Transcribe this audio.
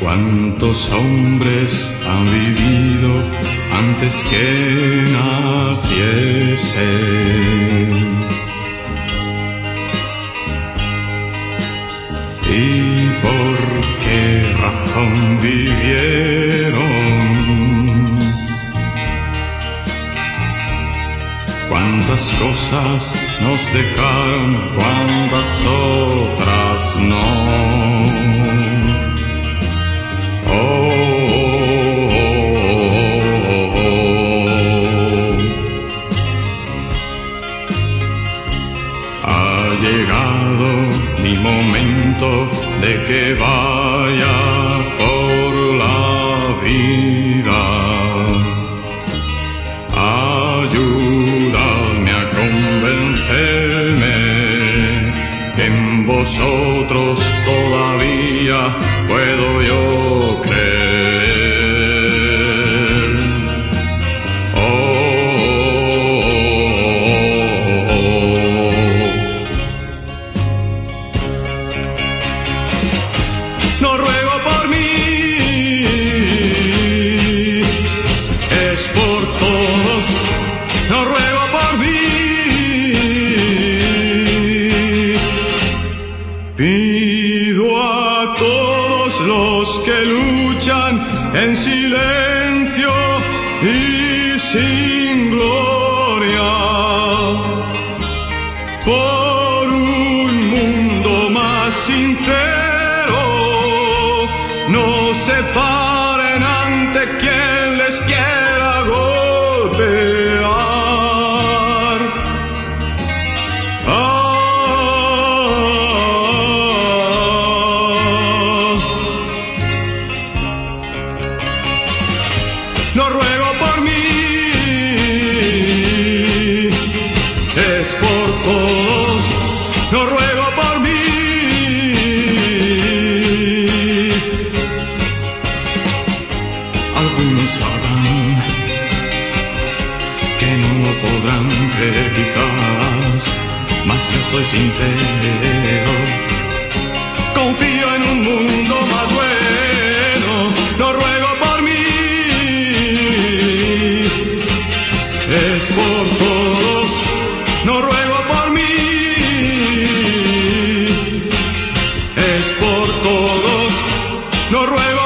¿Cuántos hombres han vivido antes que naciese? ¿Y por qué razón vivieron? Cuántas cosas nos dejaron, cuántas otras no. Ha llegado mi momento de que vaya por la vida. Ayúdame a convencerme que en vosotros todavía puedo yo creer. Los que luchan en silencio y sin gloria por un mundo más sincero. No se paren ante quien les quiera golpear. No ruego por mí. Algunos sabrán que no podrán creer quizás, mas yo soy sincero, No ruego